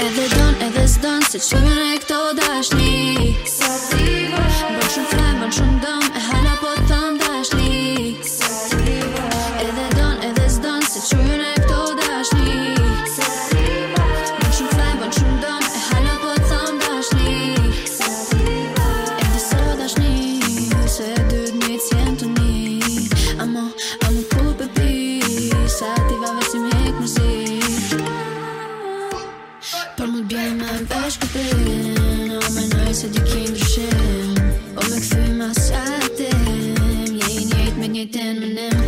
Edhe don, edhe zdon, se që me në këto dashni said you came share O me këthuj ma sate Jejn me njëten më nem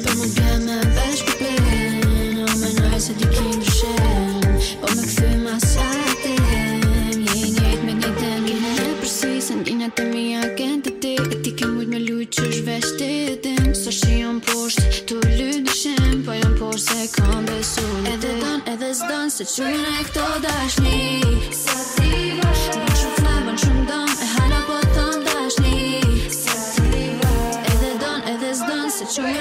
Për me vesh për plen O po me you came share O me këthuj ma sate Jejn me njëten më nem Kine përsi se njënja të mi agent të ti E ti ke mujt me lujt që është vesh të edhem Sa të në shem Po se kam besu në të Edhe edhe se që në e këto dashni Sa ti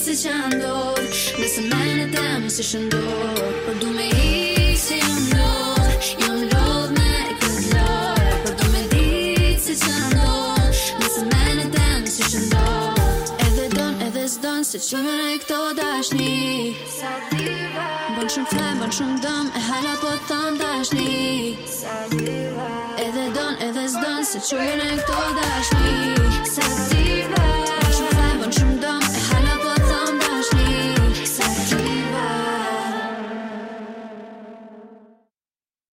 se që ndodhë Nëse menë të temë se që ndodhë Por du me i se jo në lodhë Jo në lodhë me i këtë lodhë Por du me ditë se që ndodhë Nëse menë të temë se që ndodhë Edhe donë edhe zdonë Se që më në i këto dashni Sa diva Bënë shumë fle, bënë shumë dëmë E hala po të thonë dashni Sa diva Edhe donë edhe zdonë Se që më në i këto dashni Sa diva